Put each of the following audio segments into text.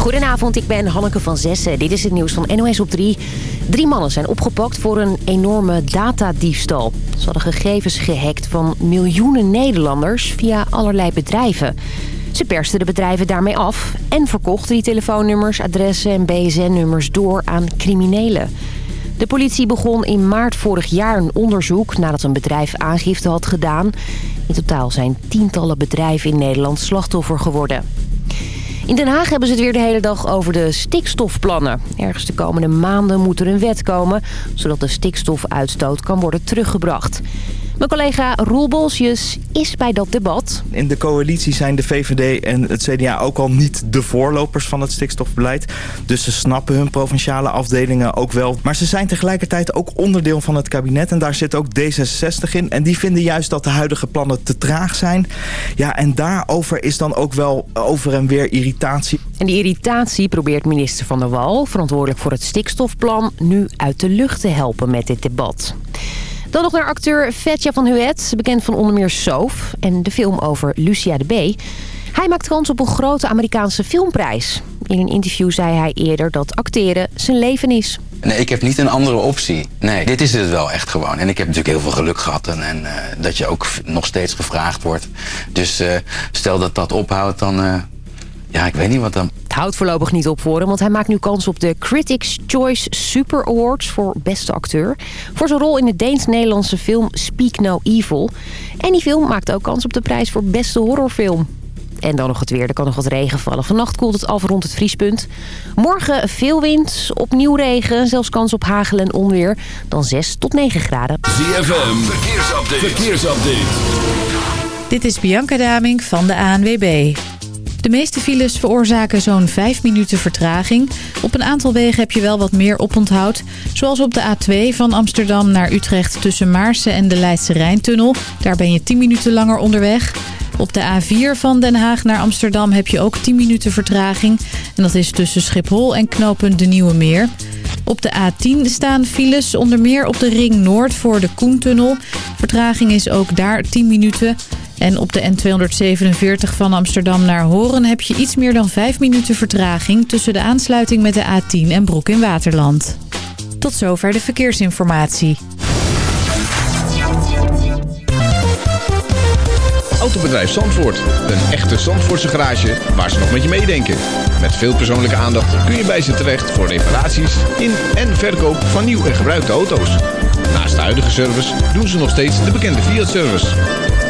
Goedenavond, ik ben Hanneke van Zessen. Dit is het nieuws van NOS op 3. Drie mannen zijn opgepakt voor een enorme datadiefstal. Ze hadden gegevens gehackt van miljoenen Nederlanders via allerlei bedrijven. Ze persten de bedrijven daarmee af en verkochten die telefoonnummers, adressen en BSN-nummers door aan criminelen. De politie begon in maart vorig jaar een onderzoek nadat een bedrijf aangifte had gedaan. In totaal zijn tientallen bedrijven in Nederland slachtoffer geworden. In Den Haag hebben ze het weer de hele dag over de stikstofplannen. Ergens de komende maanden moet er een wet komen... zodat de stikstofuitstoot kan worden teruggebracht. Mijn collega Roel Bolsjes is bij dat debat. In de coalitie zijn de VVD en het CDA ook al niet de voorlopers van het stikstofbeleid. Dus ze snappen hun provinciale afdelingen ook wel. Maar ze zijn tegelijkertijd ook onderdeel van het kabinet. En daar zit ook D66 in. En die vinden juist dat de huidige plannen te traag zijn. Ja, en daarover is dan ook wel over en weer irritatie. En die irritatie probeert minister Van der Wal, verantwoordelijk voor het stikstofplan, nu uit de lucht te helpen met dit debat. Dan nog naar acteur Vetja van Huet, bekend van onder meer Soof en de film over Lucia de B. Hij maakt kans op een grote Amerikaanse filmprijs. In een interview zei hij eerder dat acteren zijn leven is. Nee, ik heb niet een andere optie. Nee, dit is het wel echt gewoon. En ik heb natuurlijk heel veel geluk gehad en, en uh, dat je ook nog steeds gevraagd wordt. Dus uh, stel dat dat ophoudt, dan... Uh, ja, ik weet niet wat dan. Het houdt voorlopig niet op voor hem, want hij maakt nu kans op de Critics' Choice Super Awards voor beste acteur. Voor zijn rol in de Deens-Nederlandse film Speak No Evil. En die film maakt ook kans op de prijs voor beste horrorfilm. En dan nog het weer. Er kan nog wat regen vallen. Vannacht koelt het af rond het vriespunt. Morgen veel wind, opnieuw regen, zelfs kans op hagel en onweer. Dan 6 tot 9 graden. ZFM, verkeersupdate. verkeersupdate. Dit is Bianca Daming van de ANWB. De meeste files veroorzaken zo'n 5 minuten vertraging. Op een aantal wegen heb je wel wat meer oponthoud. Zoals op de A2 van Amsterdam naar Utrecht tussen Maarsen en de Leidse Rijntunnel. Daar ben je 10 minuten langer onderweg. Op de A4 van Den Haag naar Amsterdam heb je ook 10 minuten vertraging. En dat is tussen Schiphol en knooppunt De Nieuwe Meer. Op de A10 staan files onder meer op de Ring Noord voor de Koentunnel. Vertraging is ook daar 10 minuten. En op de N247 van Amsterdam naar Horen heb je iets meer dan 5 minuten vertraging... tussen de aansluiting met de A10 en Broek in Waterland. Tot zover de verkeersinformatie. Autobedrijf Zandvoort. Een echte Zandvoortse garage waar ze nog met je meedenken. Met veel persoonlijke aandacht kun je bij ze terecht voor reparaties in en verkoop van nieuw en gebruikte auto's. Naast de huidige service doen ze nog steeds de bekende Fiat-service.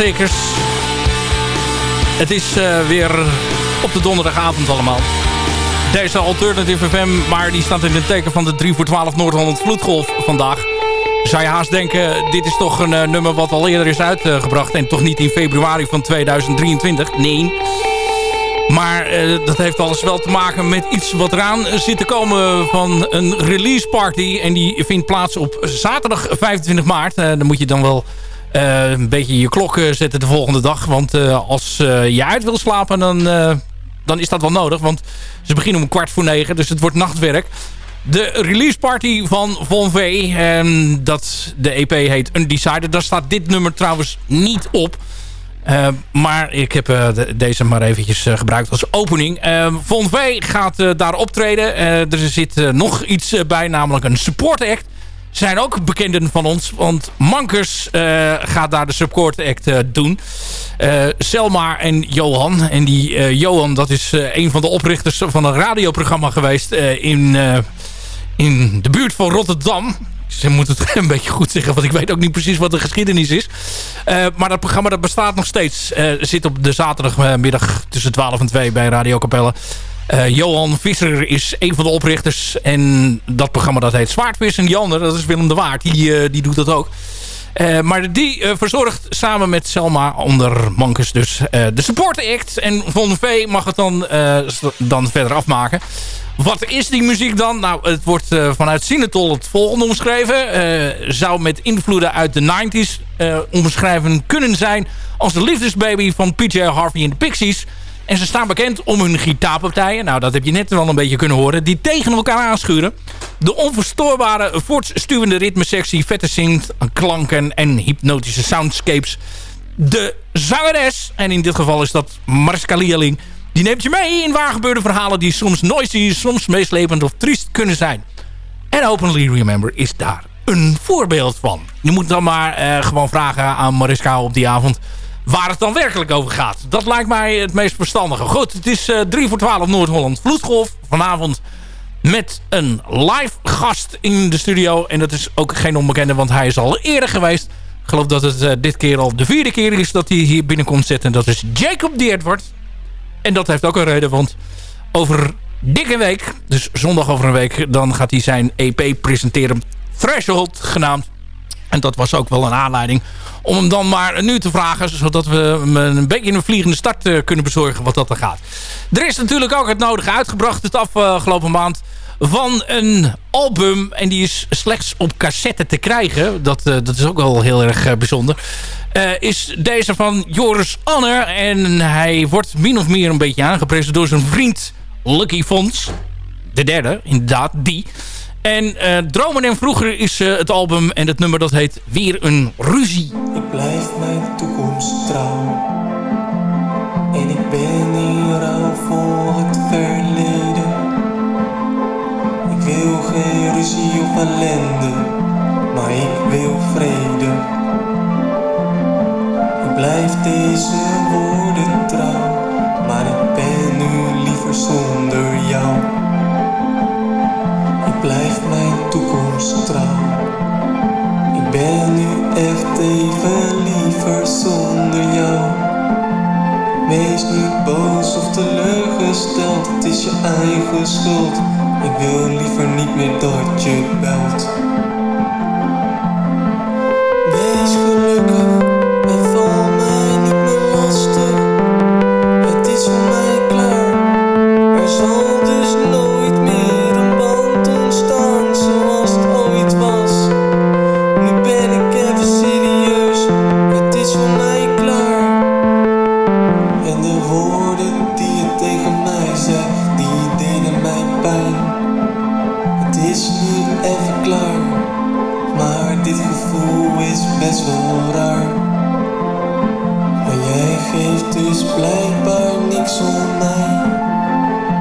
Zekers. Het is uh, weer op de donderdagavond allemaal. Deze Alternative FM, maar die staat in het teken van de 3 voor 12 Noord-Holland Vloedgolf vandaag. Zou je haast denken, dit is toch een uh, nummer wat al eerder is uitgebracht... en toch niet in februari van 2023? Nee. Maar uh, dat heeft alles wel te maken met iets wat eraan zit te komen van een release party. En die vindt plaats op zaterdag 25 maart. dan moet je dan wel uh, een beetje je klok uh, zetten de volgende dag. Want uh, als je uit wil slapen, dan, dan is dat wel nodig. Want ze beginnen om kwart voor negen, dus het wordt nachtwerk. De release party van Von V. En dat, de EP heet Undecided. Daar staat dit nummer trouwens niet op. maar ik heb de, deze maar eventjes gebruikt als opening. Von V gaat daar optreden. er zit nog iets bij, namelijk een support act zijn ook bekenden van ons. Want Mankers uh, gaat daar de support act uh, doen. Uh, Selma en Johan. En die Johan, dat is een van de oprichters van een radioprogramma geweest in, in de buurt van Rotterdam. Ze moet het een beetje goed zeggen, want ik weet ook niet precies wat de geschiedenis is. maar dat programma dat bestaat nog steeds. zit op de zaterdagmiddag tussen 12 en 2 bij Radio Capelle. Uh, Johan Visser is een van de oprichters. En dat programma dat heet Zwaardvis. En die andere, dat is Willem de Waard. Die, uh, die doet dat ook. Uh, maar die verzorgt samen met Selma onder Mankes dus de support act. En Von V mag het dan, dan verder afmaken. Wat is die muziek dan? Nou, het wordt vanuit Sinatol het volgende omschreven. zou met invloeden uit de 90s omschrijven kunnen zijn... als de liefdesbaby van PJ Harvey en de Pixies... En ze staan bekend om hun gitaarpartijen. Nou, dat heb je net wel een beetje kunnen horen. Die tegen elkaar aanschuren. De onverstoorbare voortstuwende ritmesectie, vette synth, klanken en hypnotische soundscapes. De zangeres, en in dit geval is dat Mariska Lierling... die neemt je mee in waargebeurde verhalen... die soms noisy, soms meeslepend of triest kunnen zijn. En Openly Remember is daar een voorbeeld van. Je moet dan maar uh, gewoon vragen aan Mariska op die avond waar het dan werkelijk over gaat. Dat lijkt mij het meest verstandige. Goed, het is uh, eh, 3 voor 12 Noord-Holland Vloedgolf. Vanavond met een live gast in de studio. En dat is ook geen onbekende, want hij is al eerder geweest. Ik geloof dat het uh, dit keer al de vierde keer is dat hij hier binnenkomt zitten. En dat is Jacob de Edward. En dat heeft ook een reden, want over dikke week, dus zondag over een week... dan gaat hij zijn EP presenteren. Threshold genaamd. En dat was ook wel een aanleiding om hem dan maar nu te vragen. Zodat we hem een beetje een vliegende start uh, kunnen bezorgen wat dat er gaat. Er is natuurlijk ook het nodige uitgebracht het afgelopen maand van een album. En die is slechts op cassette te krijgen. Dat, uh, dat is ook wel heel erg uh, bijzonder. is deze van Joris Anner. En hij wordt min of meer een beetje aangeprezen door zijn vriend Lucky Fons. De derde, inderdaad, die. En uh, Dromen en Vroeger is uh, het album en het nummer dat heet Weer een Ruzie. Ik blijf mijn toekomst trouw. En ik ben hier rouw voor het verleden. Ik wil geen ruzie of ellende, maar ik wil vrede. Ik blijf deze woorden Ik ben nu echt even liever zonder jou. Wees niet boos of teleurgesteld, het is je eigen schuld. Ik wil liever niet meer dat je belt. dit gevoel is best wel raar. Maar jij geeft dus blijkbaar niks om mij.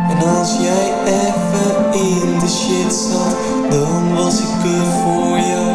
En als jij even in de shit zat, dan was ik er voor jou.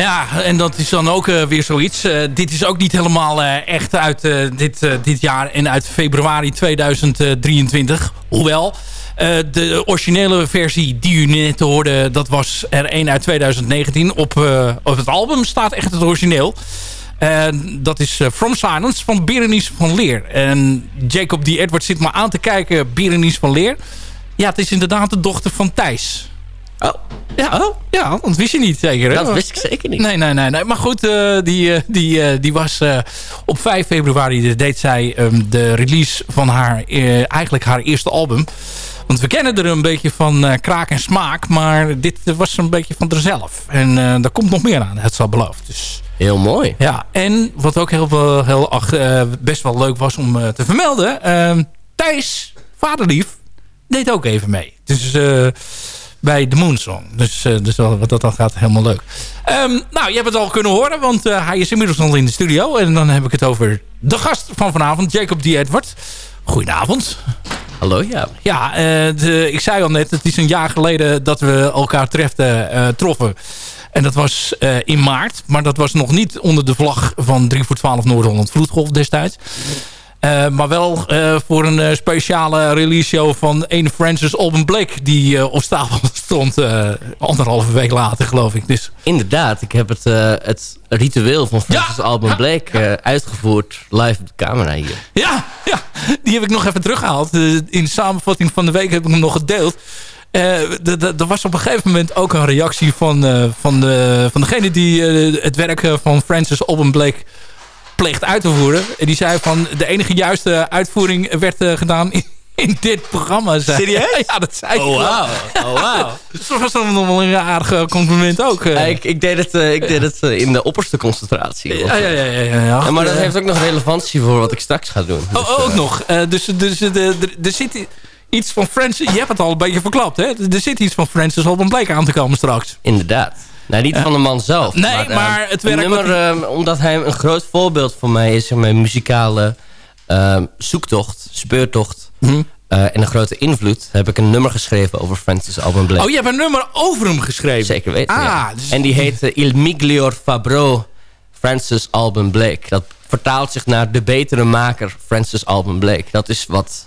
Ja, en dat is dan ook weer zoiets. dit is ook niet helemaal echt uit dit, dit jaar en uit februari 2023. Hoewel, de originele versie die u net hoorde, dat was er één uit 2019. Op, op het album staat echt het origineel. En dat is From Silence van Berenice van Leer. En Jacob die Edward zit maar aan te kijken, Berenice van Leer. Ja, het is inderdaad de dochter van Thijs. Oh. Ja, oh. ja, dat wist je niet zeker. Hè? Dat wist ik zeker niet. Nee, nee, nee. nee. Maar goed, uh, die, uh, die, uh, die was op 5 februari deed zij um, de release van haar, eigenlijk haar eerste album. Want we kennen er een beetje van kraak en smaak. Maar dit was een beetje van haarzelf. En daar komt nog meer aan, het zal beloofd. Dus, heel mooi. Ja, en wat ook heel, heel, ach, best wel leuk was om te vermelden. Ehm, Thijs, vaderlief, deed ook even mee. Dus bij de Moonsong. Dus, uh, dus wat dat dan gaat, helemaal leuk. Um, nou, je hebt het al kunnen horen, want uh, hij is inmiddels al in de studio. En dan heb ik het over de gast van vanavond, Jacob D. Edward. Goedenavond. Hallo, ja. Ja, uh, de, ik zei al net, het is een jaar geleden dat we elkaar treften, troffen. En dat was in maart, maar dat was nog niet onder de vlag van 3 voor 12 Noord-Holland Vloedgolf destijds. Uh, maar wel uh, voor een uh, speciale release show van een Francis Alban Blake... die op stapel stond anderhalve week later, geloof ik. Dus. Inderdaad, ik heb het, het ritueel van Francis ja, Alban ja, Blake ja. uitgevoerd live op de camera hier. Ja, ja, die heb ik nog even teruggehaald. in de samenvatting van de week heb ik hem nog gedeeld. Er was op een gegeven moment ook een reactie van, van, de, van degene die het werk van Francis Alban Blake pleegt uit te voeren. En die zei van de enige juiste uitvoering werd uh, gedaan in, in, dit programma. Zei. Serieus? Ja, dat zei oh, wow. Oh, wow. dus dat was dan nog wel een aardig compliment ook. Ja, ik, ik, deed het, uh, ik deed het in de opperste concentratie. Ja, ja, ja. ja, ja. ja maar dat heeft ook nog relevantie voor wat ik straks ga doen. Dus, oh, ook nog. dus dus er zit iets van Francis... Je hebt het al een beetje verklapt, hè? Er zit iets van Francis op een blijk aan te komen straks. Inderdaad. Nee, niet van de man zelf. Nee, maar, maar het werk... Nummer, uh, omdat hij een groot voorbeeld voor mij is... in mijn muzikale zoektocht, speurtocht... Mm en een grote invloed... heb ik een nummer geschreven over Francis Alban Blake. Oh, je hebt een nummer over hem geschreven? Zeker weten, ah, ja. dus... En die heet Il Miglior Fabro Francis Alban Blake. Dat vertaalt zich naar de betere maker Francis Alban Blake. Dat is wat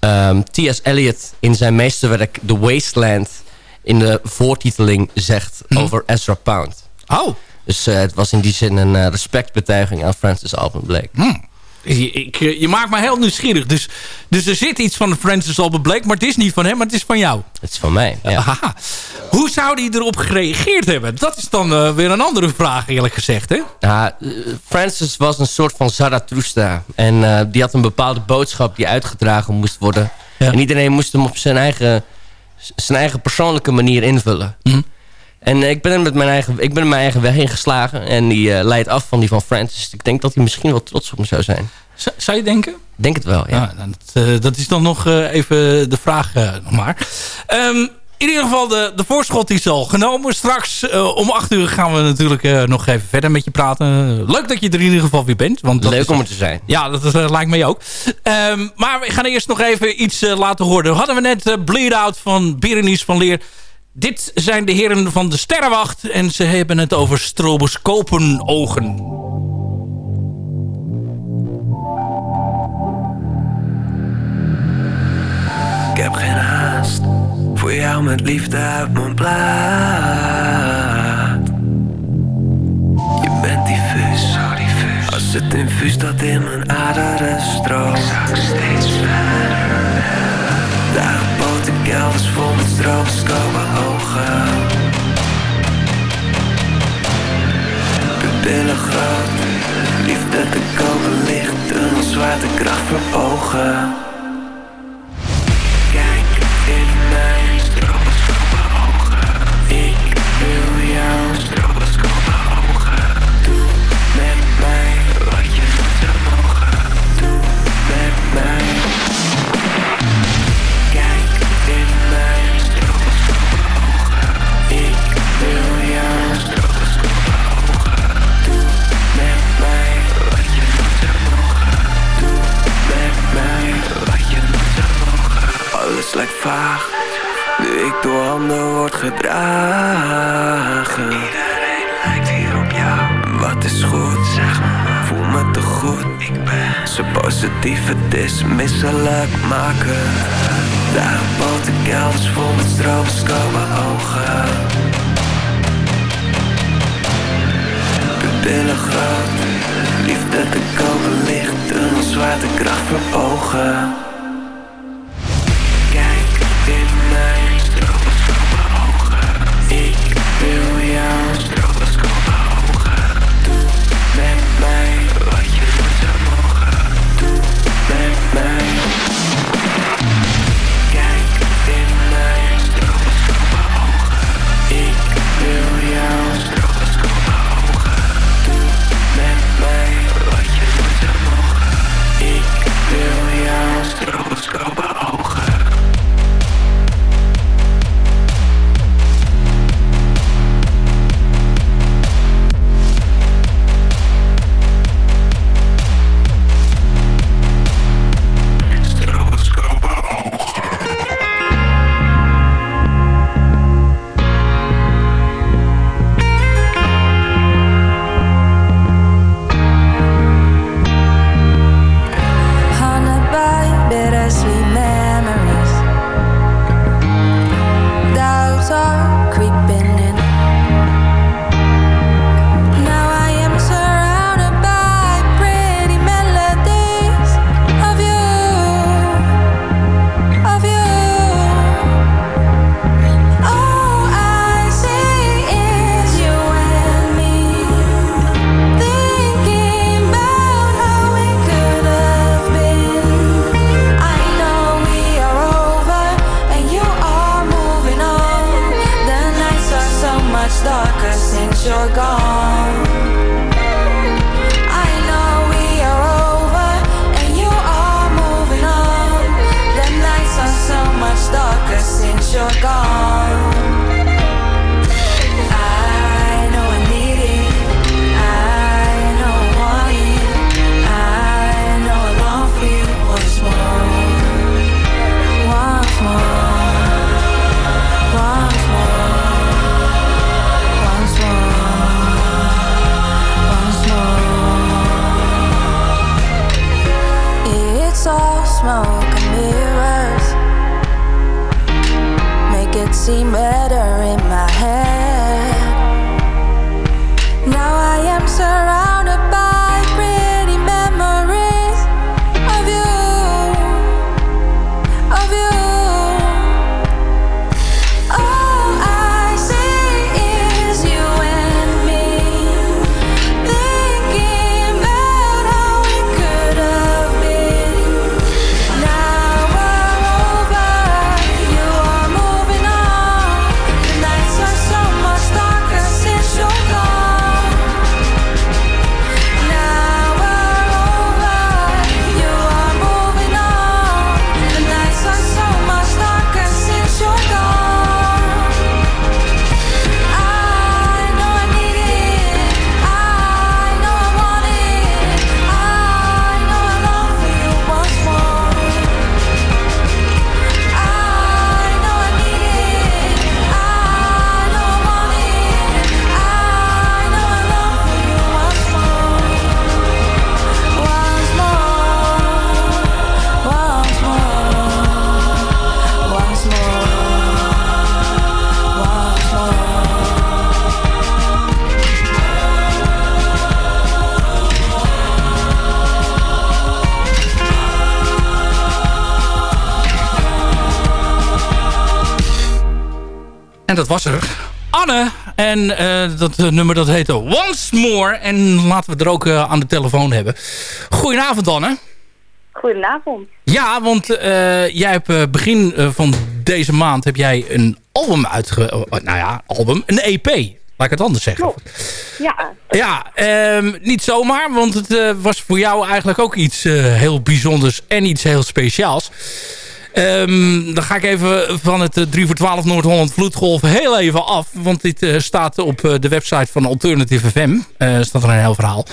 um, T.S. Eliot in zijn meesterwerk The Wasteland in de voortiteling zegt mm. over Ezra Pound. Oh. Dus uh, het was in die zin een uh, respectbetuiging aan Francis Alban Blake. Mm. Je, ik, eh, je, maakt me heel nieuwsgierig. Dus, dus er zit iets van Francis Alban Blake, maar het is niet van hem, maar het is van jou. Het is van mij, ja. Hoe zou hij erop gereageerd hebben? Dat is dan uh, weer een andere vraag, eerlijk gezegd, hè? Ja, Francis was een soort van Zarathustra. En uh, die had een bepaalde boodschap die uitgedragen moest worden. Ja. En iedereen moest hem op zijn eigen zijn eigen persoonlijke manier invullen. Mm. En ik ben, er met mijn eigen, ik ben mijn eigen weg ingeslagen. En die uh, leidt af van die van Francis. Ik denk dat hij misschien wel trots op me zou zijn. Z zou je denken? Denk het wel, ja. ja dat, uh, dat, is dan nog uh, even de vraag nog maar. Um, in ieder geval, de, de voorschot is al genomen. Straks uh, om 8 uur gaan we natuurlijk uh, nog even verder met je praten. Leuk dat je er in ieder geval weer bent. Want Leuk om er te zijn. Ja, dat uh, lijkt mij ook. Um, maar we gaan eerst nog even iets laten horen. Hadden we net Bleed Out van Berenice van Leer. Dit zijn de heren van de Sterrenwacht. En ze hebben het over stroboscopenogen. Ik jou met liefde uit mijn plaat. Je bent diffuus, zo diffuus. Als het infuus dat in mijn aderen stroomt. Ik steeds verder. Daarboven kelders vol met stroomskopen ogen. Pupillen groot, liefde te kopen licht, een zwaartekracht verbogen. lijkt vaag Nu ik door handen word gedragen. Iedereen lijkt hier op jou. Wat is goed, zeg maar. Voel me te goed. Ik ben zo positief het is Misselijk maken. Daar bood ik alles vol met stroomstomen ogen. Pupillen groot Liefde te komen licht Een zwaartekracht ogen in En dat was er. Anne. En eh, dat eh, nummer dat heette Once More. En laten we er ook eh, aan de telefoon hebben. Goedenavond Anne. Goedenavond. Ja, want jij hebt begin van deze maand heb jij een album uitge... oh, nou ja, album. Een EP. Laat ik het anders zeggen. Ja, Ja, ehm, niet zomaar, want het was voor jou eigenlijk ook iets heel bijzonders en iets heel speciaals. Ehm, dan ga ik even van het eh, 3 voor 12 Noord-Holland Vloedgolf heel even af. Want dit eh, staat op eh, de website van Alternative FM. Eh staat er een heel verhaal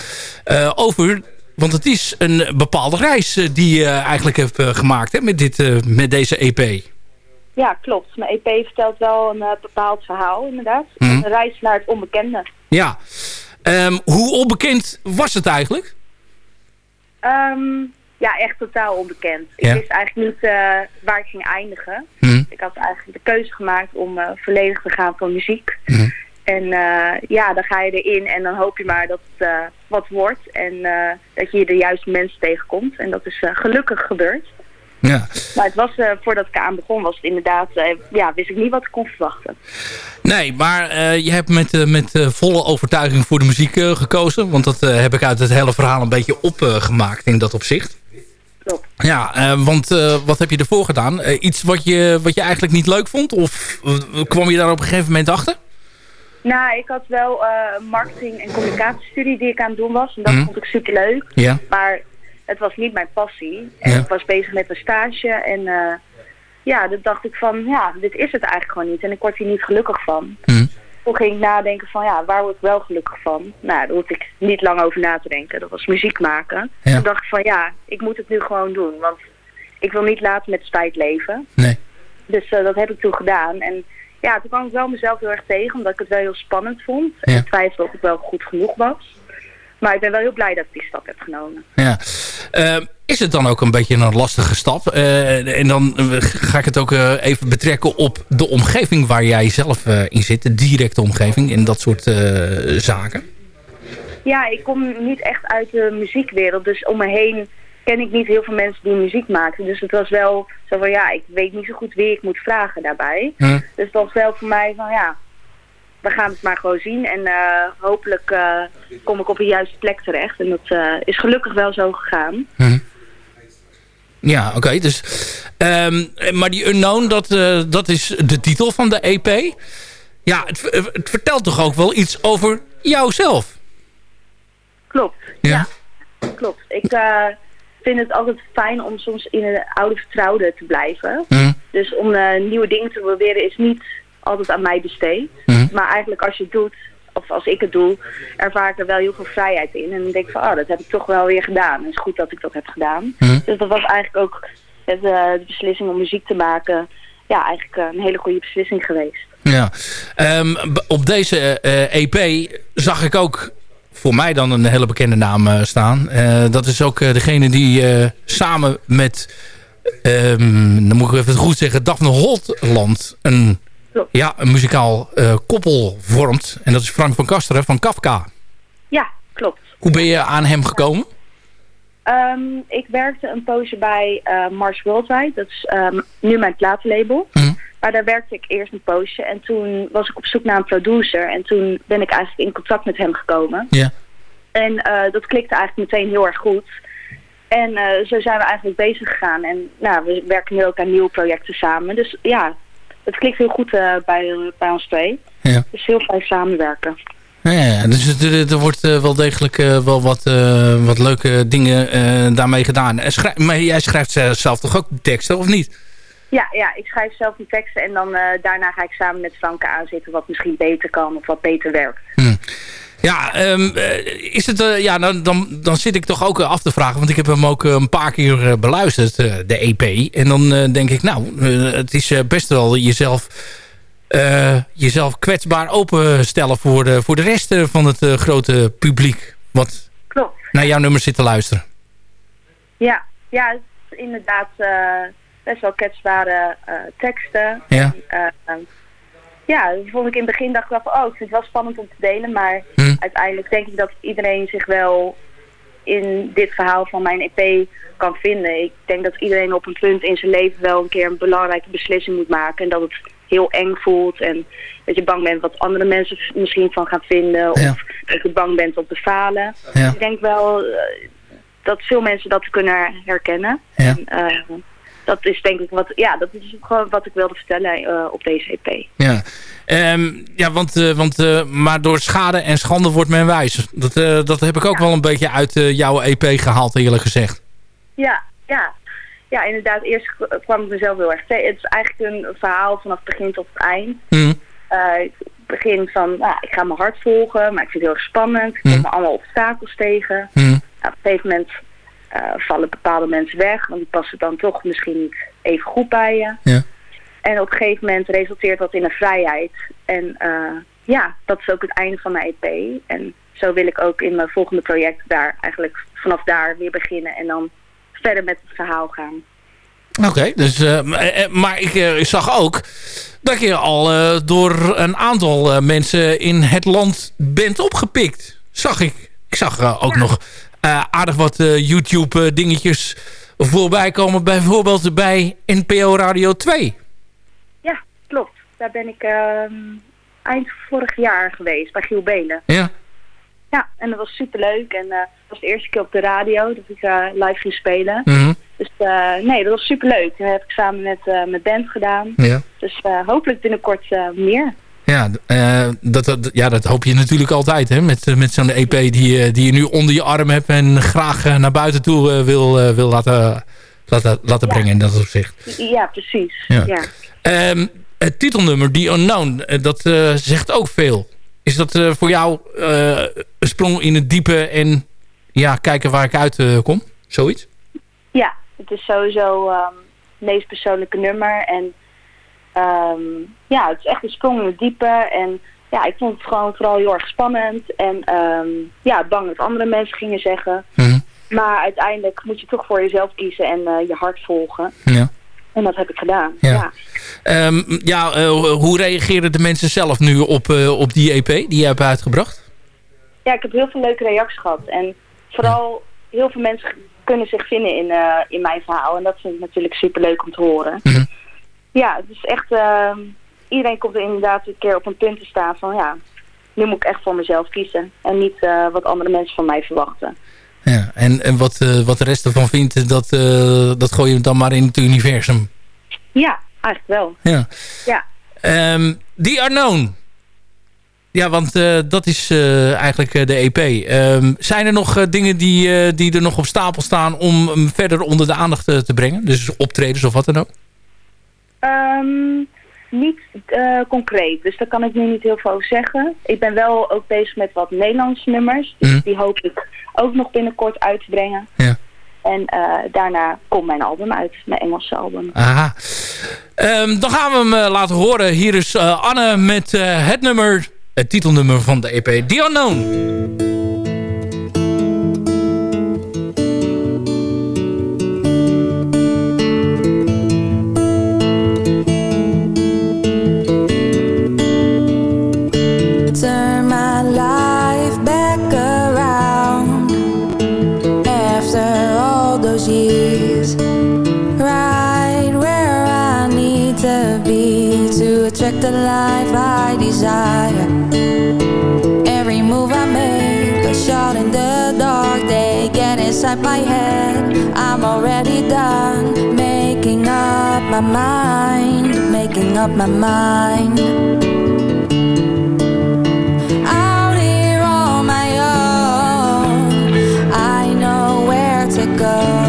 eh, over. Want het is een bepaalde reis eh, die je eigenlijk hebt eh, gemaakt hè, met, dit, eh, met deze EP. ja, klopt. Mijn EP vertelt wel een eh, bepaald verhaal, inderdaad. Mhm. Een reis naar het onbekende. Ja. Ehm, hoe onbekend was het eigenlijk? Ehm, ja, echt totaal onbekend. Ja. Ik wist eigenlijk niet eh, waar ik ging eindigen. Hm. Ik had eigenlijk de keuze gemaakt om eh, volledig te gaan voor muziek. Hm. En eh, ja, dan ga je erin en dan hoop je maar dat het wat wordt. En dat je de juiste mensen tegenkomt. En dat is gelukkig gebeurd. Ja. Maar het was, voordat ik aan begon, was het inderdaad, ja, wist ik niet wat ik kon verwachten. Nee, maar je hebt met, met volle overtuiging voor de muziek gekozen. Want dat heb ik uit het hele verhaal een beetje opgemaakt in dat opzicht. Klopt. Ja, eh, want eh, wat heb je ervoor gedaan? Eh, iets wat je, wat je eigenlijk niet leuk vond? Of kwam je daar op een gegeven moment achter? Nou, ik had wel een marketing- en communicatiestudie die ik aan het doen was. En dat Mhm. vond ik superleuk. Ja. Maar het was niet mijn passie. En ik was bezig met een stage. En ja, dan dacht ik van, ja, dit is het eigenlijk gewoon niet. En ik word hier niet gelukkig van. Mhm. Toen ging ik nadenken van, ja, waar word ik wel gelukkig van? Nou, daar hoefde ik niet lang over na te denken. Dat was muziek maken. Ja. Toen dacht ik van, ja, ik moet het nu gewoon doen. Want ik wil niet later met spijt leven. Nee. Dus eh, dat heb ik toen gedaan. En ja, toen kwam ik wel mezelf heel erg tegen, omdat ik het wel heel spannend vond. Ja. En ik twijfelde of ik wel goed genoeg was. Maar ik ben wel heel blij dat ik die stap heb genomen. Ja. Eh, is het dan ook een beetje een lastige stap? Eh, en dan eh, ga ik het ook eh, even betrekken op de omgeving waar jij zelf in zit. De directe omgeving en dat soort zaken. Ja, ik kom niet echt uit de muziekwereld. Dus om me heen ken ik niet heel veel mensen die muziek maken. Dus het was wel zo van, ja, ik weet niet zo goed wie ik moet vragen daarbij. Hm. Dus het was wel voor mij van, ja, we gaan het maar gewoon zien. En eh, hopelijk eh, kom ik op de juiste plek terecht. En dat eh, is gelukkig wel zo gegaan. Ja, oké. dus, ehm, maar die Unknown, dat, dat is de titel van de EP. Ja, het, het vertelt toch ook wel iets over jouzelf? Klopt. Ja. Klopt. Ik vind het altijd fijn om soms in een oude vertrouwde te blijven. Hm. Dus om nieuwe dingen te proberen is niet altijd aan mij besteed. Hm. Maar eigenlijk als je het doet, of als ik het doe, ervaar ik er wel heel veel vrijheid in. En dan denk ik van, oh, dat heb ik toch wel weer gedaan. Het is goed dat ik dat heb gedaan. Hm. Dus dat was eigenlijk ook het, eh, de beslissing om muziek te maken. Ja, eigenlijk eh, een hele goede beslissing geweest. Ja. Ehm, op deze eh, EP zag ik ook voor mij dan een hele bekende naam staan. Dat is ook degene die samen met, ehm, dan moet ik even het goed zeggen, Daphne Holtland een, ja, een muzikaal eh, koppel vormt. En dat is Frank van Kasteren van Kafka. Ja, klopt. Hoe ben je aan hem gekomen? Ehm, ik werkte een poosje bij eh, Mars Worldwide. Dat is ehm, nu mijn platenlabel. Mhm. Maar daar werkte ik eerst een poosje. En toen was ik op zoek naar een producer. En toen ben ik eigenlijk in contact met hem gekomen. Ja. En eh, dat klikte eigenlijk meteen heel erg goed. En zo zijn we eigenlijk bezig gegaan. En nou, we werken nu ook aan nieuwe projecten samen. Dus ja, het klikt heel goed eh, bij, bij ons twee. Ja. Dus heel fijn samenwerken. Ja, ja, dus het- er, er wordt eh, wel degelijk eh, wel wat, eh, wat leuke dingen eh, daarmee gedaan. En maar jij schrijft eh, zelf toch ook teksten, of niet? Ja, ja, ik schrijf zelf die teksten en dan eh, daarna ga ik samen met Franke aanzitten wat misschien beter kan of wat beter werkt. Ja, ehm, eh, is het, eh, ja dan, dan, dan zit ik toch ook eh, af te vragen. Want ik heb hem ook een paar keer beluisterd, de EP. En dan denk ik, nou, het is best wel jezelf, jezelf kwetsbaar openstellen voor de, voor de rest van het grote publiek. Wat Klopt. naar jouw nummer zit te luisteren. Ja, ja, inderdaad best wel kwetsbare teksten. Ja. Ja, dat vond ik in het begin dacht ik wel van, oh, ik vind het wel spannend om te delen. Maar Hm. uiteindelijk denk ik dat iedereen zich wel in dit verhaal van mijn EP kan vinden. Ik denk dat iedereen op een punt in zijn leven wel een keer een belangrijke beslissing moet maken. En dat het heel eng voelt en dat je bang bent wat andere mensen misschien van gaan vinden. Of Ja. dat je bang bent om te falen. Ja. Ik denk wel eh, dat veel mensen dat kunnen herkennen. Ja. En, eh, dat is denk ik wat, ja, dat is gewoon wat ik wilde vertellen eh, op deze EP. Ja, Ehm, ja want, eh, want eh, maar door schade en schande wordt men wijs. Dat, dat heb ik ook wel een beetje uit jouw EP gehaald, eerlijk gezegd. Ja, ja. Ja, inderdaad. Eerst kwam ik mezelf heel erg tegen. Het is eigenlijk een verhaal vanaf het begin tot het eind. Eh, ik begin van, nou, ik ga mijn hart volgen, maar ik vind het heel erg spannend. Ik kom allemaal obstakels tegen. Hm. Nou, op een gegeven moment eh, vallen bepaalde mensen weg, want die passen dan toch misschien niet even goed bij je. Ja. En op een gegeven moment resulteert dat in een vrijheid. En eh, ja, dat is ook het einde van mijn EP. En zo wil ik ook in mijn volgende project daar eigenlijk vanaf daar weer beginnen en dan verder met het verhaal gaan. Oké, dus, eh, maar- ik zag ook dat je al door een aantal mensen in het land bent opgepikt. Zag ik. Ik zag ook nog aardig wat eh, YouTube eh, dingetjes voorbij komen. Bijvoorbeeld bij NPO Radio 2. Ja, klopt. Daar ben ik ehm, eind vorig jaar geweest bij Giel Belen. Ja. Ja, en dat was superleuk. En eh, het was de eerste keer op de radio dat ik eh, live ging spelen. Mhm. Dus eh, nee, dat was superleuk. Dat heb ik samen met, eh met band gedaan. Ja. Dus eh, hopelijk binnenkort eh, meer. Ja, eh, dat, dat, ja, dat hoop je natuurlijk altijd hè? met, eh, met zo'n EP die, eh, die je nu onder je arm hebt en graag naar buiten toe wil, wil laten, laten, laten brengen in dat opzicht. Ja, precies. Ja. Ja. Ehm, het titelnummer, The Unknown, dat zegt ook veel. Is dat voor jou een sprong in het diepe en ja, kijken waar ik uit kom? Zoiets? Ja, het is sowieso ehm, het meest persoonlijke nummer. En ehm, ja, het is echt een sprong in het diepe. En ja, ik vond het gewoon vooral heel erg spannend. En ehm, ja, bang dat andere mensen gingen zeggen. Mhm. Maar uiteindelijk moet je toch voor jezelf kiezen en eh, je hart volgen. Ja. En dat heb ik gedaan. Ja. Ja. Ehm, ja, eh, hoe reageren de mensen zelf nu op, eh, op die EP die je hebt uitgebracht? ja, ik heb heel veel leuke reacties gehad. En vooral heel veel mensen kunnen zich vinden in, in mijn verhaal. En dat vind ik natuurlijk super leuk om te horen. Mhm. Ja, het is echt... ehm, iedereen komt er inderdaad een keer op een punt te staan van... ja, nu moet ik echt voor mezelf kiezen. En niet eh, wat andere mensen van mij verwachten. Ja, en, en wat, eh, wat de rest ervan vindt, dat, eh, dat gooi je dan maar in het universum. Ja, eigenlijk wel. Ja. Ja. Ehm The Unknown. Ja, want dat is eigenlijk de EP. Ehm, zijn er nog dingen die, die er nog op stapel staan om hem verder onder de aandacht te brengen? Dus optredens of wat dan ook? Ehm, niet eh, concreet, dus daar kan ik nu niet heel veel over zeggen. Ik ben wel ook bezig met wat Nederlandse nummers. Dus Mhm. die hoop ik ook nog binnenkort uit te brengen. Ja. En eh, daarna komt mijn album uit, mijn Engelse album. Aha. Ehm, dan gaan we hem eh, laten horen. Hier is Anne met het nummer, het titelnummer van de EP, The Unknown. Inside my head. I'm already done making up my mind, making up my mind. Out here on my own, I know where to go.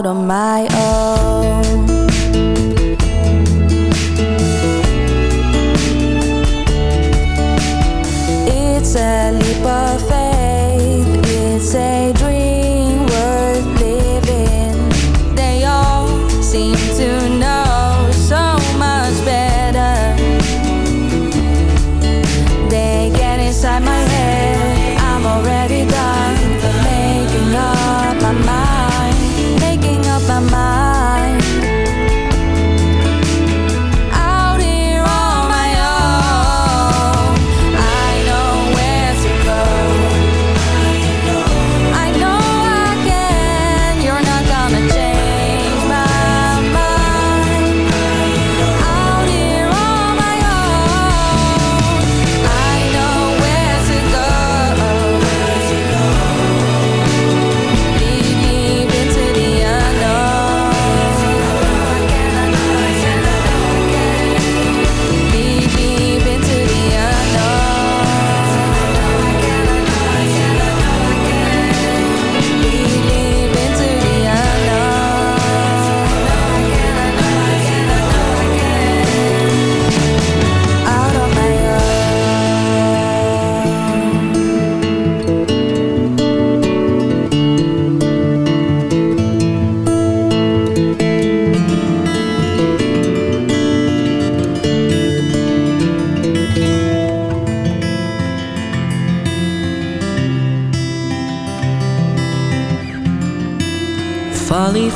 out on my own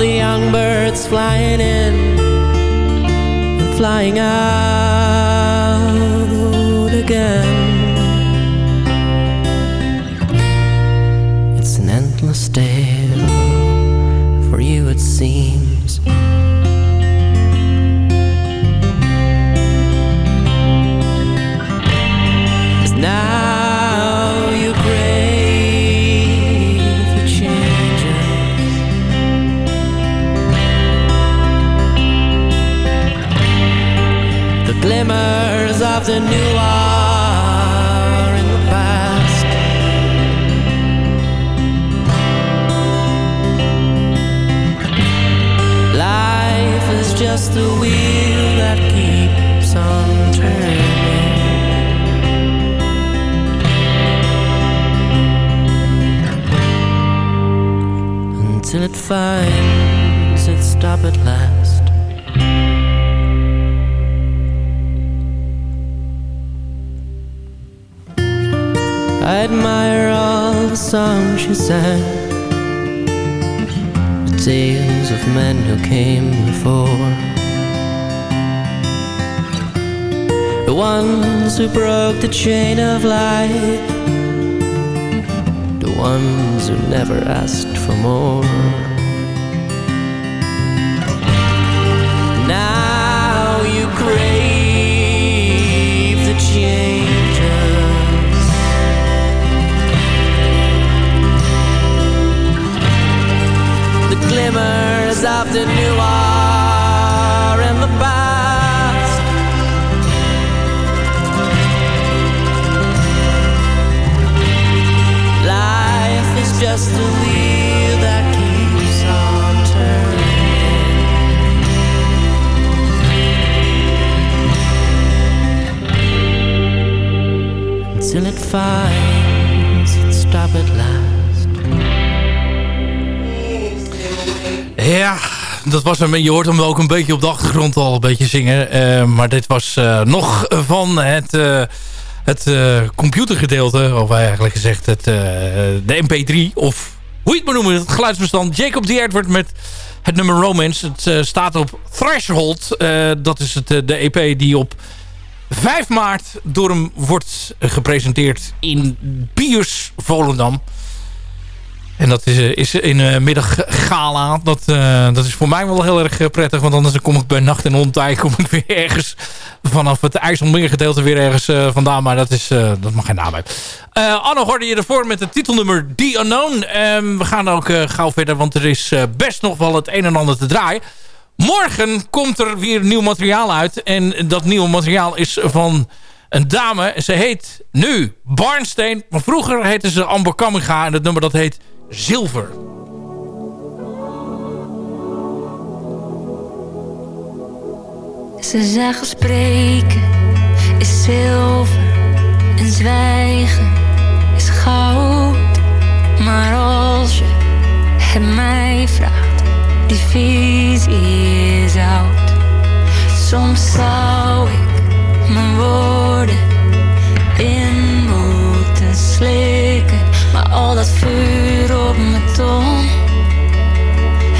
The young birds flying in and flying out just a wheel that keeps on turning. until it finds its stop at last. I admire all the songs she sang, tales of men who came before, the ones who broke the chain of life the ones who never asked for more. Glimmers of the new are in the past. Life is just a wheel that keeps on turning until it finds its stop at last. Ja, dat was hem. Je hoort hem ook een beetje op de achtergrond al een beetje zingen. Eh, maar dit was eh, nog van het, eh, het computergedeelte. Of eigenlijk gezegd het, de MP3. Of hoe je het maar noemen. Het geluidsbestand. Jacob D. Edward met het nummer Romance. Het staat op Threshold. Dat is het, de EP die op 5 maart door hem wordt gepresenteerd in Biers Volendam. En dat is, eh, is in uh, middaggala. Dat, eh, dat is voor mij wel heel erg eh, prettig. Want anders kom ik bij Nacht en Ontij kom ik weer ergens vanaf het IJsselmeergedeelte weer ergens eh, vandaan. Maar dat, is, eh, dat mag geen naam hebben. Eh, Anne hoorde je ervoor met het titelnummer The Unknown. Ehm, we gaan ook eh, gauw verder, want er is eh, best nog wel het een en ander te draaien. Morgen komt er weer nieuw materiaal uit. En dat nieuwe materiaal is van een dame. Ze heet nu Barnsteen. Maar vroeger heette ze Amber Kamminga. En het nummer dat heet Zilver. Ze zeggen spreken is zilver en zwijgen is goud. Maar als je het mij vraagt, die visie is oud. Soms zou ik mijn woorden in moeten slikken. Maar al dat vuur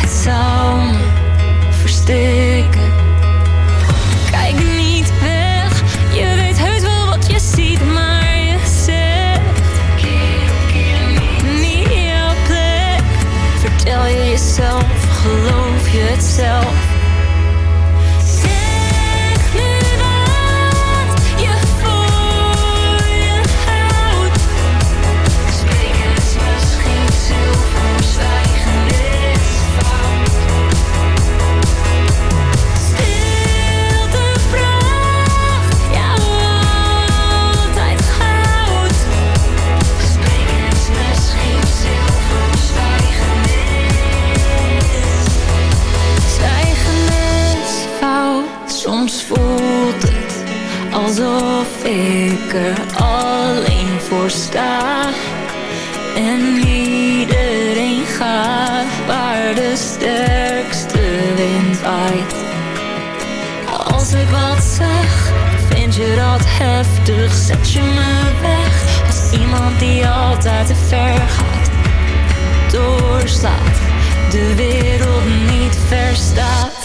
het zou me verstikken. Kijk niet weg, je weet heus wel wat je ziet, maar je zegt: Niet jouw plek. Vertel je jezelf, geloof je het zelf? Soms voelt het alsof ik er alleen voor sta. En iedereen gaat waar de sterkste wind waait. Als ik wat zeg, vind je dat heftig, zet je me weg Als iemand die altijd te ver gaat, doorslaat De wereld niet verstaat.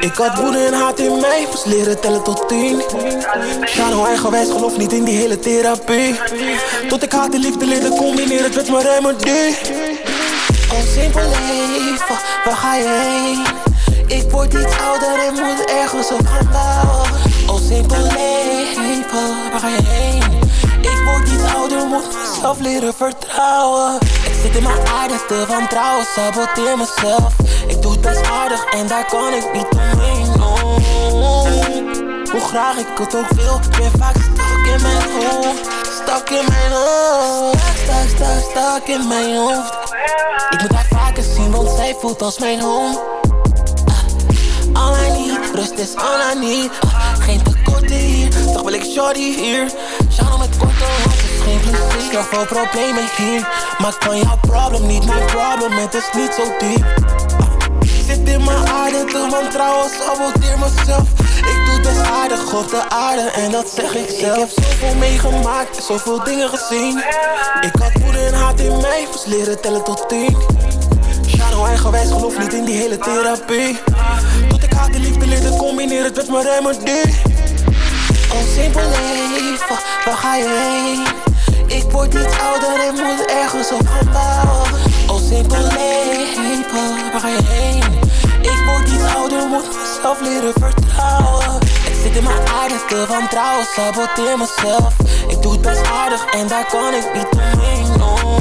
Ik had woede en haat in mij, moest leren tellen tot tien. Shano eigenwijs, geloof niet in die hele therapie. Tot ik haat en liefde leerde combineren, het werd mijn remedie. Oh simpel leven, waar ga je heen? Ik word iets ouder en moet ergens op gaan bouwen. Oh simpel leven, waar ga je heen? Ik word iets ouder, moet mezelf leren vertrouwen. Ik zit in mijn aarde te wantrouwen, saboteer mezelf. Ik doe het best aardig en daar kan ik niet. Hoe graag ik het ook wil, ben vaak stak in mijn hoofd. Stak in mijn hoofd. Stak, stak, stak in mijn hoofd. Ik moet haar vaker zien, want zij voelt als mijn home. All I need, rust is all I need. Ah, geen tekorten hier, toch wil ik shorty hier. Sjano met korte is geen plezier. Zoveel problemen hier, maar ik kan jouw problem niet mijn problem. Het is niet zo diep. Ah, ik zit in mijn aarde, te wantrouwen, saboteer mezelf. Ik doe best aardig op de aarde en dat zeg ik zelf. Ik heb zoveel meegemaakt, zoveel dingen gezien. Ik had woede en haat in mij, moest leren tellen tot tien. Shadow eigenwijs, geloof niet in die hele therapie. Tot ik haat en liefde leerde combineren, het werd mijn remedie. Oh simpel leven, waar ga je heen? Ik word iets ouder en moet ergens op gaan bouwen. Oh simpel leven, waar ga je heen? Ik moet mezelf leren vertrouwen. Ik zit in mijn aarde te wantrouwen, saboteer mezelf. Ik doe het best aardig en daar kan ik niet omheen. Oh.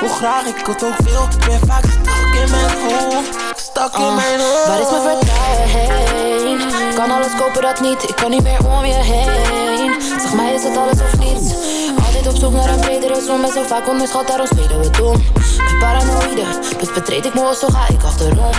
Hoe graag ik het ook wil, ben vaak stak in mijn hoofd. Stak in Ah, mijn hoofd. Waar is mijn vertrouwen heen? Kan alles kopen dat niet, ik kan niet meer om je heen. Zeg mij is het alles of niets. Altijd op zoek naar een bredere zon, ben zo vaak onderschat, daarom spelen we dom. Ben paranoïde, dus betreed ik me zo ga ik achterom.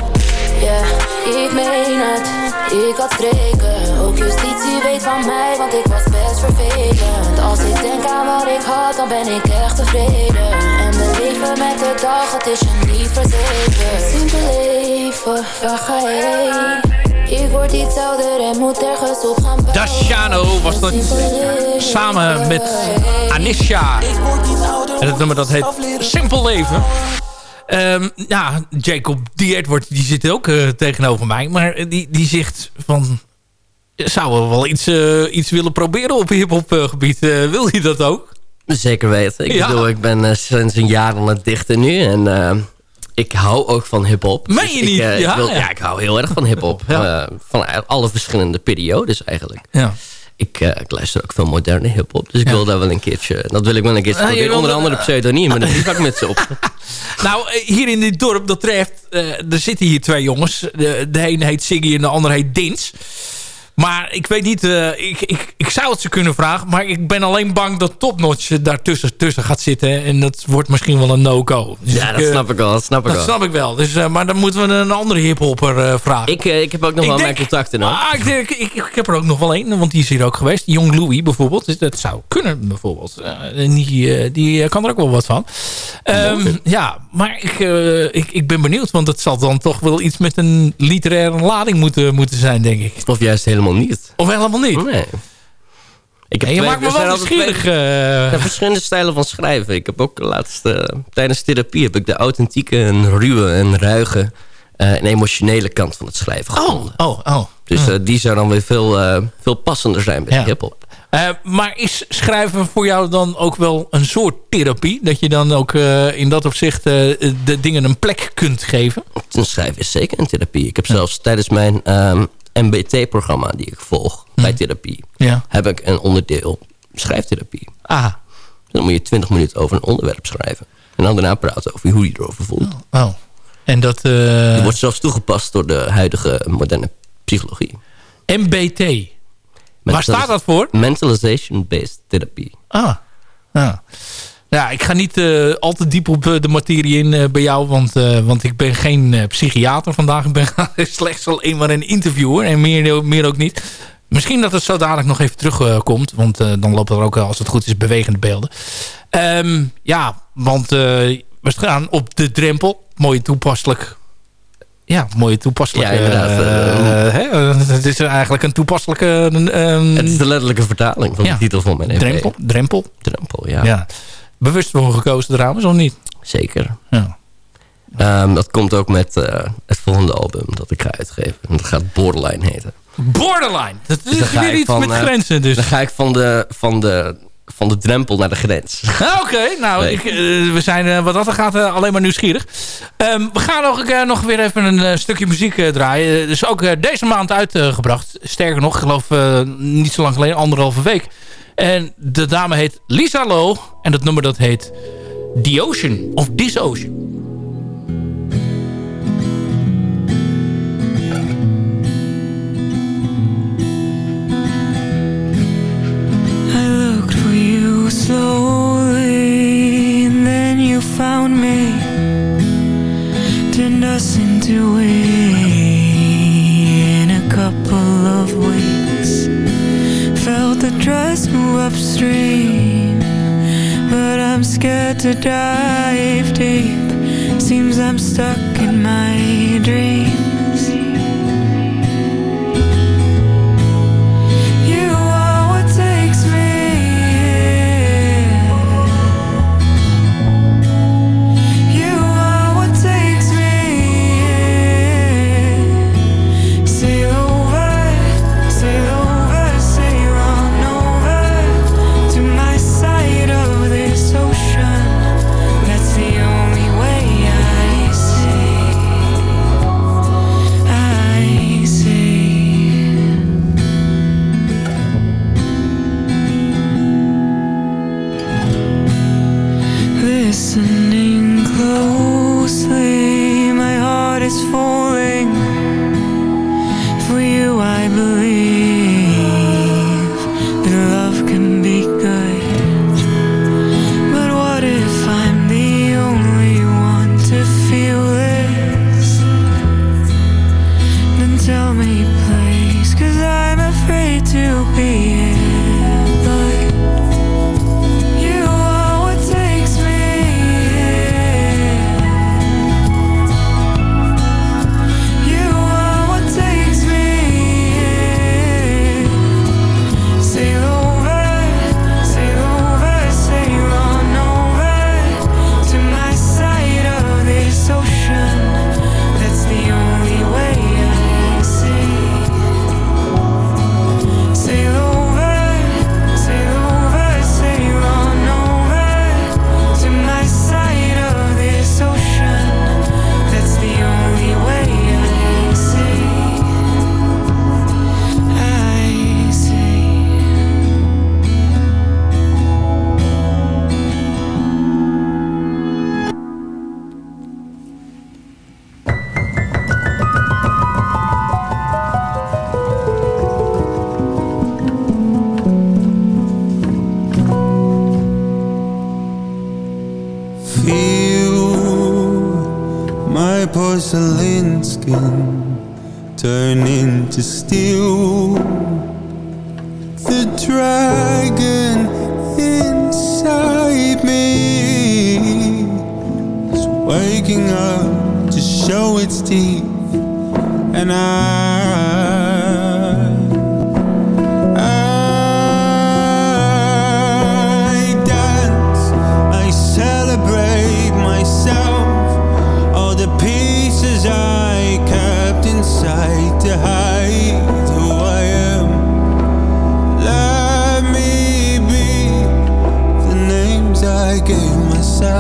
Yeah, ik meen het, ik had spreken. Ook justitie weet van mij, want ik was best vervelend. Als ik denk aan wat ik had, dan ben ik echt tevreden. En we leven met de dag, het is je niet verzekerd. Simpel leven, waar ga je heen? Ik word iets ouder en moet ergens op gaan. Daciano was dat samen met Anisha. En het nummer dat heet Simpel Leven. Ehm, ja, Jacob D. Edward die zit ook eh, tegenover mij. Maar die, die zegt van... Zouden we wel iets, eh, iets willen proberen op hip-hop eh, gebied? Eh, wil je dat ook? Zeker weten. Ik Ja. bedoel, ik ben eh, sinds een jaar aan het dichten nu. En eh, ik hou ook van hip-hop. Meen Dus je ik, niet? eh, ik Ja, wil- ja. ja, ik hou heel erg van hip-hop. Eh, van alle verschillende periodes eigenlijk. Ja. Ik, eh, ik luister ook veel moderne hip-hop. Dus ik Ja. wil daar wel een keertje. Dat wil ik wel een keertje Ah, proberen. Onder andere pseudoniem met een bivakmuts op. Nou, eh, hier in dit dorp, dat treft... eh, er zitten hier twee jongens. De, de een heet Siggy en de ander heet Dins. Maar ik weet niet... eh, ik, ik, ik zou het ze kunnen vragen. Maar ik ben alleen bang dat Topnotch daartussen tussen gaat zitten. En dat wordt misschien wel een no-go. Dus ja, dat eh, snap ik wel. Dat snap ik Dat wel. snap ik wel. Dus, eh, maar dan moeten we een andere hiphopper eh vragen. Ik, ik heb ook nog Ik wel denk- mijn contacten hoor. Ah, ik, denk, ik, ik heb er ook nog wel één, want die is hier ook geweest. Young Louis bijvoorbeeld. Dus dat zou kunnen bijvoorbeeld. Die, die kan er ook wel wat van. Ehm, ja, maar ik, ik, ik ben benieuwd. Want het zal dan toch wel iets met een literaire lading moeten, moeten zijn, denk ik. Of juist helemaal niet. Of helemaal niet. Nee. Ik Nee, je twee- maakt me wel nieuwsgierig. twee- eh. er zijn verschillende stijlen van schrijven. Ik heb ook laatst eh, tijdens therapie heb ik de authentieke en ruwe en ruige eh, en emotionele kant van het schrijven gevonden. oh, oh. Dus eh, die zou dan weer veel, eh, veel passender zijn bij Ja. hip-hop. Eh, maar is schrijven voor jou dan ook wel een soort therapie? Dat je dan ook eh, in dat opzicht eh, de dingen een plek kunt geven? Schrijven is zeker een therapie. Ik heb zelfs tijdens mijn ehm, MBT-programma die ik volg bij therapie, Ja. heb ik een onderdeel schrijftherapie. Ah, Dan moet je 20 minuten over een onderwerp schrijven. En dan daarna praten over hoe je erover voelt. oh. En dat... eh, wordt zelfs toegepast door de huidige moderne psychologie. MBT. Waar staat dat voor? Mentalization-based therapy. Ah, ja. Ja, ik ga niet eh, al te diep op eh, de materie in eh, bij jou, want, want ik ben geen psychiater vandaag. Ik ben slechts alleen maar een interviewer en meer, meer ook niet. Misschien dat het zo dadelijk nog even terugkomt, want dan lopen er ook, als het goed is, bewegende beelden. Ehm, ja, want we staan op de drempel. Mooi toepasselijk. Ja, mooie toepasselijke... Ja, inderdaad. het is eigenlijk een toepasselijke... eh, Het is de letterlijke vertaling van Ja. de titel van mijn EP. drempel. Drempel. Drempel, ja. Ja. Bewust voor gekozen trouwens, of niet? Zeker. Ja. Ehm, dat komt ook met eh, het volgende album dat ik ga uitgeven. En dat gaat Borderline heten. Borderline. Dat is weer iets van, met eh, grenzen dus. Dan ga ik van de, van de, van de drempel naar de grens. Oké, nou, Nee. ik, eh, we zijn wat dat gaat alleen maar nieuwsgierig. Ehm, we gaan nog, nog weer even een stukje muziek draaien. Dus ook deze maand uitgebracht. Sterker nog, ik geloof niet zo lang geleden, anderhalve week. En de dame heet Lisa Low. En dat nummer dat heet The Ocean. Of This Ocean. I looked for you slowly, and then you found me. Turned us into we in a couple of weeks. The move upstream, but I'm scared to dive deep. Seems I'm stuck in my dreams.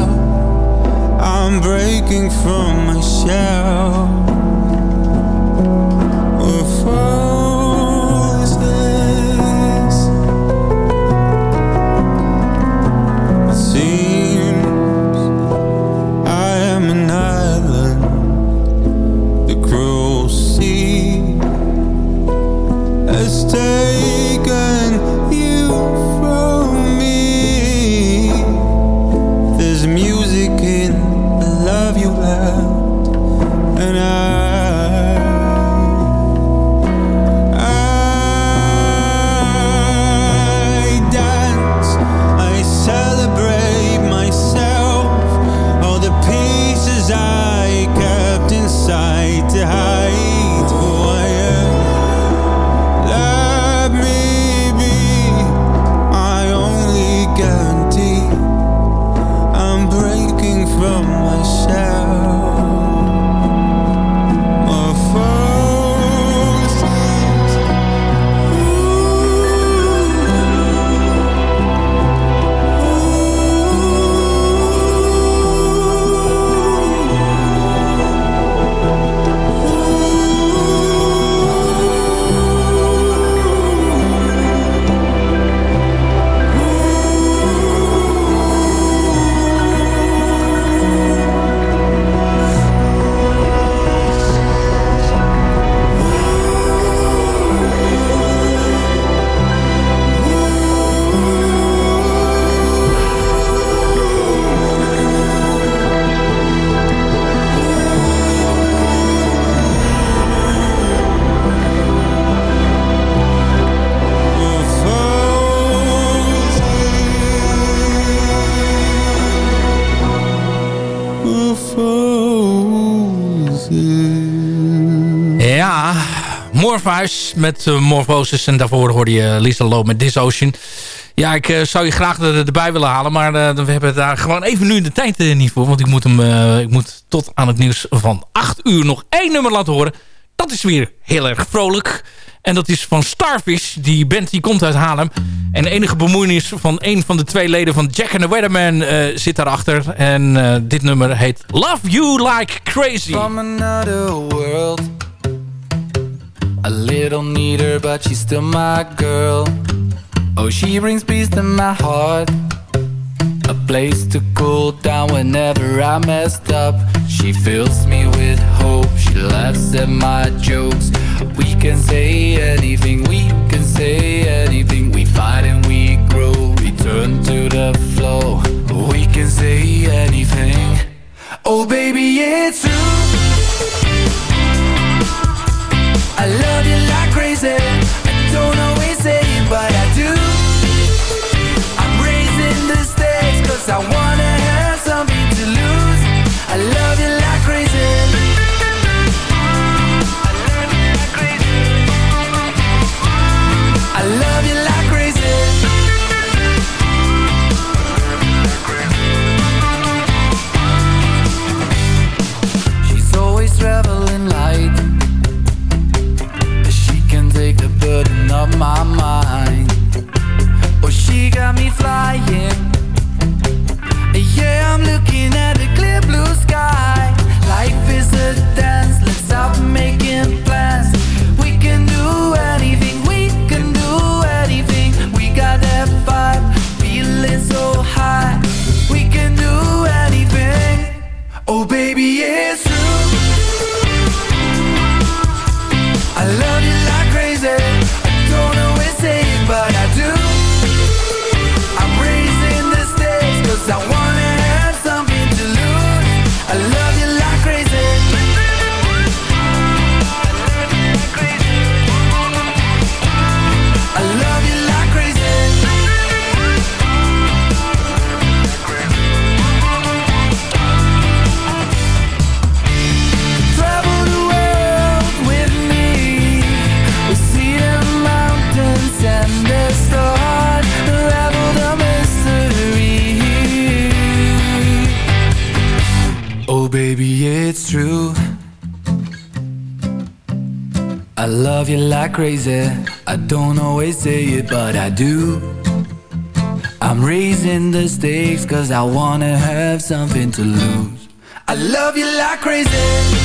I'm breaking from my shell. Morpheus met uh, Morphosis. En daarvoor hoorde je Lisa Low met This Ocean. Ja, ik eh, zou je graag er, erbij willen halen. Maar eh, we hebben daar gewoon even nu de tijd eh, niet voor. Want ik moet, hem, eh, ik moet tot aan het nieuws van 8 uur nog één nummer laten horen. Dat is weer heel erg vrolijk. En dat is van Starfish. Die band die komt uit Haarlem. En de enige bemoeienis van een van de twee leden van Jack and the Weatherman eh, zit daarachter. En eh, dit nummer heet Love You Like Crazy. From another world A little neater but she's still my girl. Oh she brings peace to my heart. A place to cool down whenever I messed up. She fills me with hope. She laughs at my jokes. We can say anything. We can say anything. We fight and we grow. Return to the flow We can say anything. Oh baby it's true I love you like crazy. I don't always say it, but I do. I'm raising the I wanna have something to lose. I love you like my mind. Oh, she got me flying. Crazy. I don't always say it, but I do. I'm raising the stakes cause I wanna have something to lose. I love you like crazy.